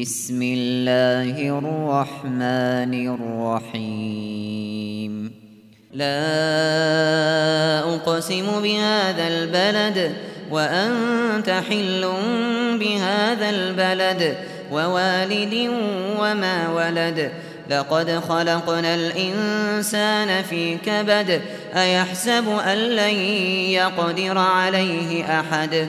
بسم الله الرحمن الرحيم. لا أقسم بهذا البلد وأنت حل بهذا البلد ووالد وما ولد. لقد خلقنا الإنسان في كبد أيحسب أن لن يقدر عليه أحد؟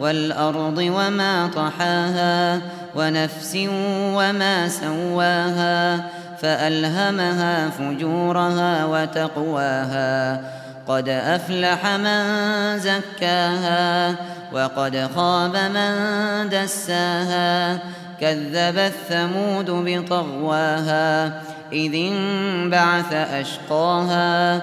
والأرض وما طحاها ونفس وما سواها فألهمها فجورها وتقواها قد أفلح من زكاها وقد خاب من دساها كذب الثمود بطغواها إذ انبعث أشقاها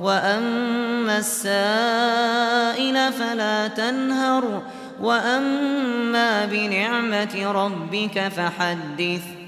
وأما السائل فلا تنهر وأما بنعمة ربك فحدث